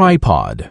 tripod.